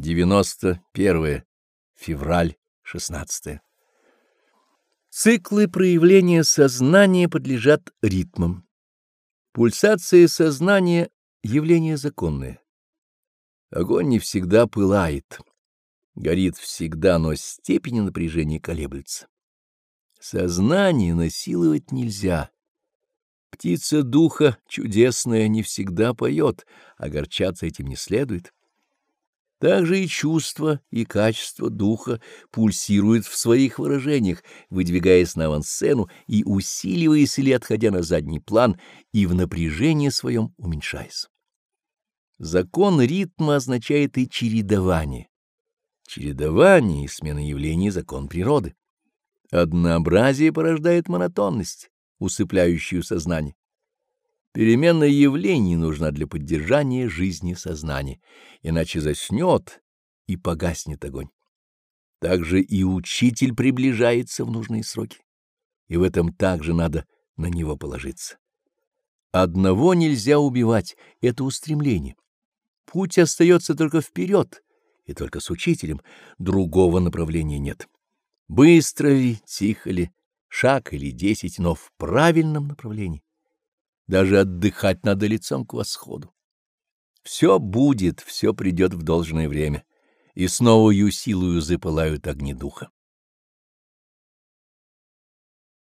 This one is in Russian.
91 февраль 16 Циклы проявления сознания подлежат ритмам. Пульсация сознания — явление законное. Огонь не всегда пылает, горит всегда, но степени напряжения колеблются. Сознание насиловать нельзя. Птица духа чудесная не всегда поет, огорчаться этим не следует. Также и чувства, и качество духа пульсируют в своих выражениях, выдвигаясь на авансцену и усиливаясь или отходя на задний план, и в напряжении своем уменьшаясь. Закон ритма означает и чередование. Чередование и смена явлений — закон природы. Однообразие порождает монотонность, усыпляющую сознание. Перемена явлений нужна для поддержания жизни сознания, иначе заснет и погаснет огонь. Также и учитель приближается в нужные сроки, и в этом также надо на него положиться. Одного нельзя убивать — это устремление. Путь остается только вперед, и только с учителем, другого направления нет. Быстро ли, тихо ли, шаг или десять, но в правильном направлении. Даже отдыхать надо лицом к восходу. Все будет, все придет в должное время, и с новою силою запылают огни духа.